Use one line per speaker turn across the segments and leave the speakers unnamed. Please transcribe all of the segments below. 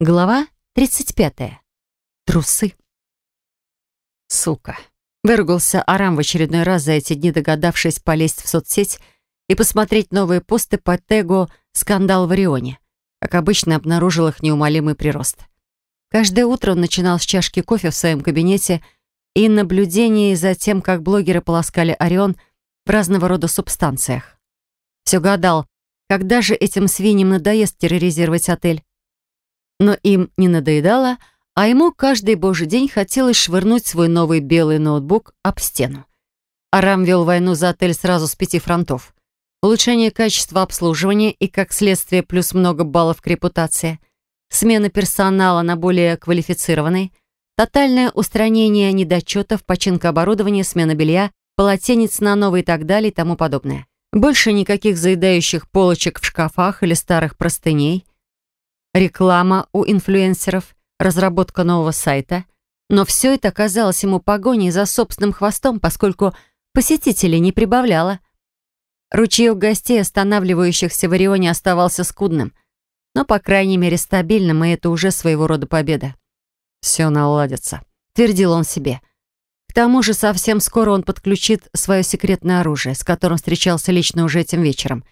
Глава 35. Трусы. Сука. Выругался Арам в очередной раз за эти дни, догадавшись полезть в соцсеть и посмотреть новые посты по тегу «Скандал в Орионе». Как обычно, обнаружил их неумолимый прирост. Каждое утро он начинал с чашки кофе в своем кабинете и наблюдений за тем, как блогеры полоскали Орион в разного рода субстанциях. Все гадал, когда же этим свиньям надоест терроризировать отель. Но им не надоедало, а ему каждый божий день хотелось швырнуть свой новый белый ноутбук об стену. Арам вел войну за отель сразу с пяти фронтов. Улучшение качества обслуживания и, как следствие, плюс много баллов к репутации. Смена персонала на более квалифицированный. Тотальное устранение недочетов, починка оборудования, смена белья, полотенец на новый и так далее и тому подобное. Больше никаких заедающих полочек в шкафах или старых простыней – реклама у инфлюенсеров, разработка нового сайта. Но все это казалось ему погоней за собственным хвостом, поскольку посетителей не прибавляло. Ручеек гостей, останавливающихся в Орионе, оставался скудным, но, по крайней мере, стабильным, и это уже своего рода победа. «Все наладится», — твердил он себе. К тому же совсем скоро он подключит свое секретное оружие, с которым встречался лично уже этим вечером.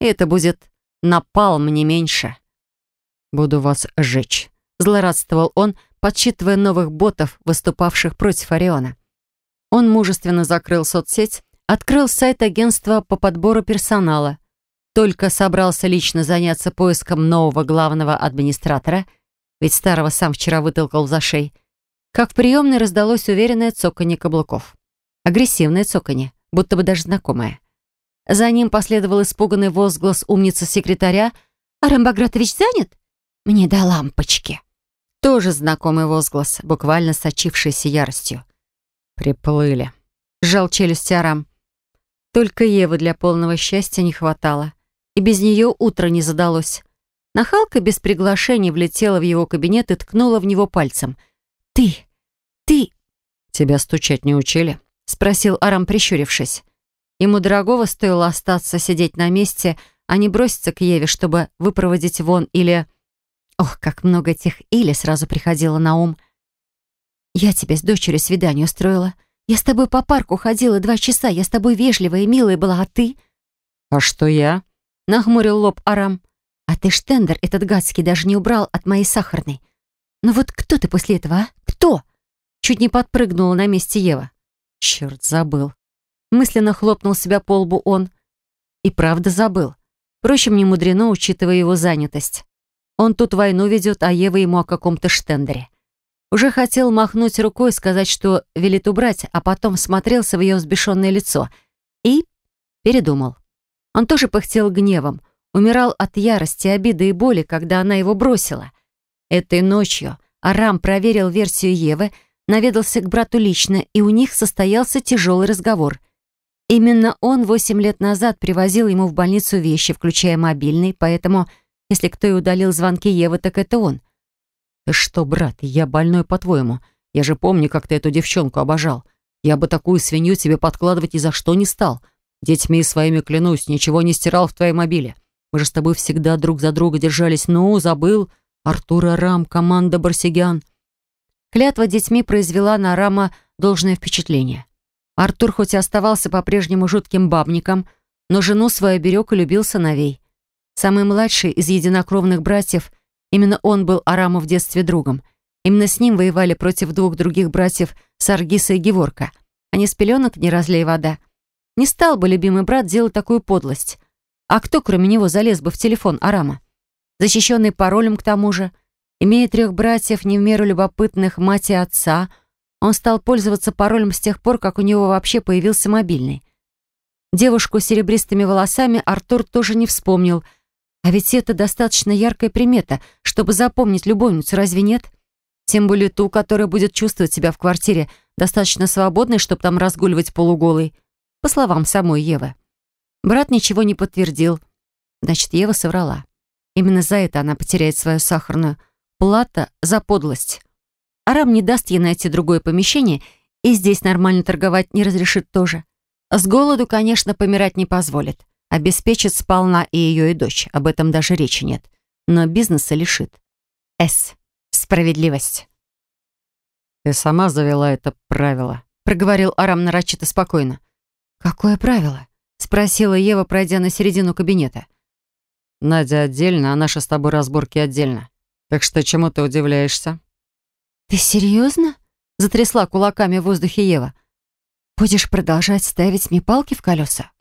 И это будет напалм не меньше. «Буду вас сжечь», — злорадствовал он, подсчитывая новых ботов, выступавших против Ориона. Он мужественно закрыл соцсеть, открыл сайт агентства по подбору персонала, только собрался лично заняться поиском нового главного администратора, ведь старого сам вчера вытолкал за шеи, как в приемной раздалось уверенное цоканье каблуков. Агрессивное цоканье, будто бы даже знакомое. За ним последовал испуганный возглас умницы секретаря «Арам Багратович занят?» Мне до лампочки. Тоже знакомый возглас, буквально сочившийся яростью. Приплыли. Сжал челюсть Арам. Только Евы для полного счастья не хватало. И без нее утро не задалось. Нахалка без приглашения влетела в его кабинет и ткнула в него пальцем. «Ты! Ты!» «Тебя стучать не учили?» — спросил Арам, прищурившись. Ему дорогого стоило остаться сидеть на месте, а не броситься к Еве, чтобы выпроводить вон или Ох, как много этих «или» сразу приходило на ум. «Я тебе с дочерью свидание устроила. Я с тобой по парку ходила два часа, я с тобой вежливая и милая была, а ты...»
«А что я?»
— нахмурил лоб Арам. «А ты штендер этот гадский даже не убрал от моей сахарной. Ну вот кто ты после этого, а? Кто?» Чуть не подпрыгнула на месте Ева. Черт, забыл. Мысленно хлопнул себя по лбу он. И правда забыл. Впрочем, не мудрено, учитывая его занятость. Он тут войну ведет, а Ева ему о каком-то штендере. Уже хотел махнуть рукой сказать, что велит убрать, а потом смотрелся в ее взбешенное лицо. И передумал. Он тоже пыхтел гневом, умирал от ярости, обиды и боли, когда она его бросила. Этой ночью Арам проверил версию Евы, наведался к брату лично, и у них состоялся тяжелый разговор. Именно он восемь лет назад привозил ему в больницу вещи, включая мобильный, поэтому если кто и удалил звонки Евы, так это он. «Ты что, брат, я больной, по-твоему? Я же помню, как ты эту девчонку обожал. Я бы такую свинью тебе подкладывать ни за что не стал. Детьми своими клянусь, ничего не стирал в твоей мобиле. Мы же с тобой всегда друг за друга держались. Ну, забыл. Артур Арам, команда Барсигян». Клятва детьми произвела на Арама должное впечатление. Артур хоть и оставался по-прежнему жутким бабником, но жену свою берег и любил сыновей. Самый младший из единокровных братьев, именно он был Араму в детстве другом. Именно с ним воевали против двух других братьев Саргиса и Геворка. Они с пеленок не разлей вода. Не стал бы любимый брат делать такую подлость. А кто, кроме него, залез бы в телефон Арама? Защищенный паролем к тому же. Имея трех братьев, не в меру любопытных, мать и отца, он стал пользоваться паролем с тех пор, как у него вообще появился мобильный. Девушку с серебристыми волосами Артур тоже не вспомнил — а ведь это достаточно яркая примета, чтобы запомнить любовницу, разве нет? Тем более ту, которая будет чувствовать себя в квартире достаточно свободной, чтобы там разгуливать полуголой. По словам самой Евы. Брат ничего не подтвердил. Значит, Ева соврала. Именно за это она потеряет свою сахарную. Плата за подлость. Арам не даст ей найти другое помещение, и здесь нормально торговать не разрешит тоже. С голоду, конечно, помирать не позволит. Обеспечит сполна и ее, и дочь. Об этом даже речи нет. Но бизнеса лишит. С. Справедливость.
«Ты сама завела это правило», —
проговорил Арам нарочито спокойно. «Какое правило?» — спросила Ева, пройдя на середину кабинета.
«Надя отдельно, а наши с тобой разборки отдельно. Так что чему ты удивляешься?»
«Ты серьезно?» — затрясла кулаками в воздухе Ева. «Будешь продолжать ставить мне палки в колеса?»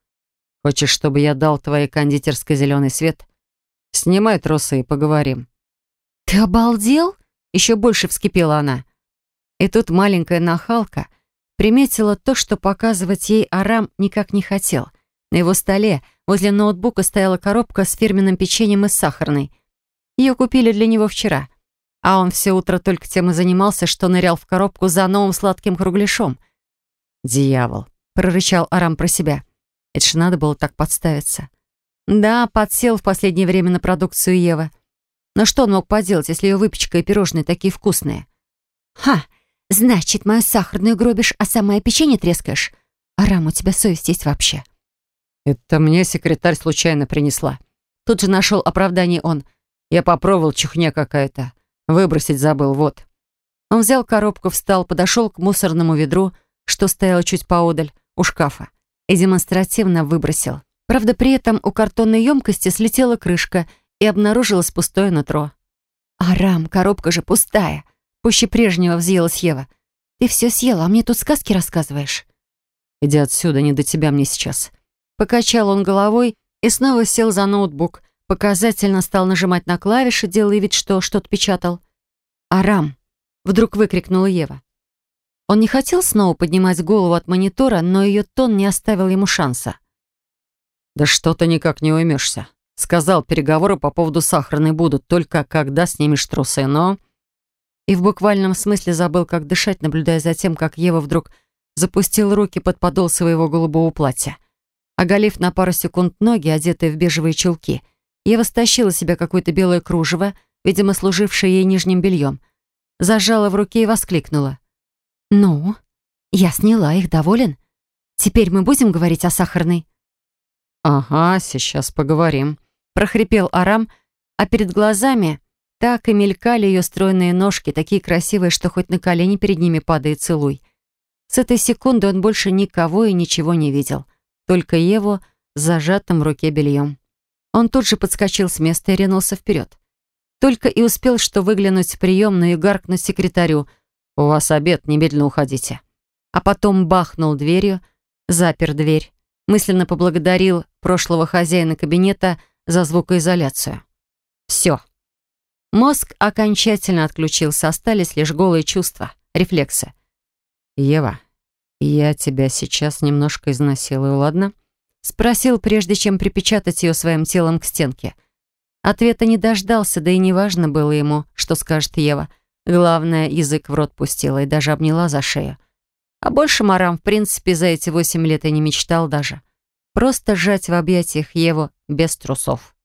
«Хочешь, чтобы я дал твоей кондитерской зеленый свет? Снимай тросы и поговорим».
«Ты обалдел?» — еще больше вскипела она. И тут маленькая нахалка приметила то, что показывать ей Арам никак не хотел. На его столе возле ноутбука стояла коробка с фирменным печеньем из сахарной. Ее купили для него вчера. А он все утро только тем и занимался, что нырял в коробку за новым сладким кругляшом.
«Дьявол!»
— прорычал Арам про себя. Это ж надо было так подставиться. Да, подсел в последнее время на продукцию Евы. Но что он мог поделать, если ее выпечка и пирожные такие вкусные? «Ха! Значит, мою сахарную гробишь, а самое печенье трескаешь? Арам, у тебя совесть есть вообще?»
«Это мне секретарь случайно принесла».
Тут же нашел оправдание он.
«Я попробовал, чухня какая-то. Выбросить забыл, вот».
Он взял коробку, встал, подошел к мусорному ведру, что стояло чуть поодаль, у шкафа, и демонстративно выбросил. Правда, при этом у картонной емкости слетела крышка и обнаружилось пустое нутро. «Арам, коробка же пустая!» Пуще прежнего взъелась Ева. «Ты все съела, а мне тут сказки рассказываешь?»
«Иди отсюда, не до тебя мне сейчас».
Покачал он головой и снова сел за ноутбук. Показательно стал нажимать на клавиши, делая вид, что что-то печатал. «Арам!» — вдруг выкрикнула Ева. Он не хотел снова поднимать голову от монитора, но ее тон не оставил ему шанса.
«Да что ты никак не уймешься. Сказал, переговоры по поводу сахарной будут, только когда снимешь трусы, но...»
и в буквальном смысле забыл, как дышать, наблюдая за тем, как Ева вдруг запустил руки под подол своего голубого платья. Оголив на пару секунд ноги, одетые в бежевые чулки, Ева стащила себе какое-то белое кружево, видимо, служившее ей нижним бельем, зажала в руке и воскликнула. «Ну, я сняла их, доволен? Теперь мы будем говорить о сахарной?»
«Ага, сейчас поговорим», —
прохрипел Арам, а перед глазами так и мелькали ее стройные ножки, такие красивые, что хоть на колени перед ними падает целуй. С этой секунды он больше никого и ничего не видел. Только Еву с зажатым в руке бельем. Он тут же подскочил с места и ринулся вперед. Только и успел, что выглянуть в приемную и гаркнуть секретарю. «У вас обед, немедленно уходите». А потом бахнул дверью, запер дверь. Мысленно поблагодарил прошлого хозяина кабинета за звукоизоляцию. Все. Мозг окончательно отключился, остались лишь голые чувства, рефлексы.
«Ева, я тебя сейчас немножко изнасилую, ладно?»
Спросил, прежде чем припечатать ее своим телом к стенке. Ответа не дождался, да и неважно было ему, что скажет Ева. Главное, язык в рот пустила и даже обняла за шею. А больше Марам, в принципе, за эти восемь лет и не мечтал даже. Просто сжать в объятиях Еву без трусов.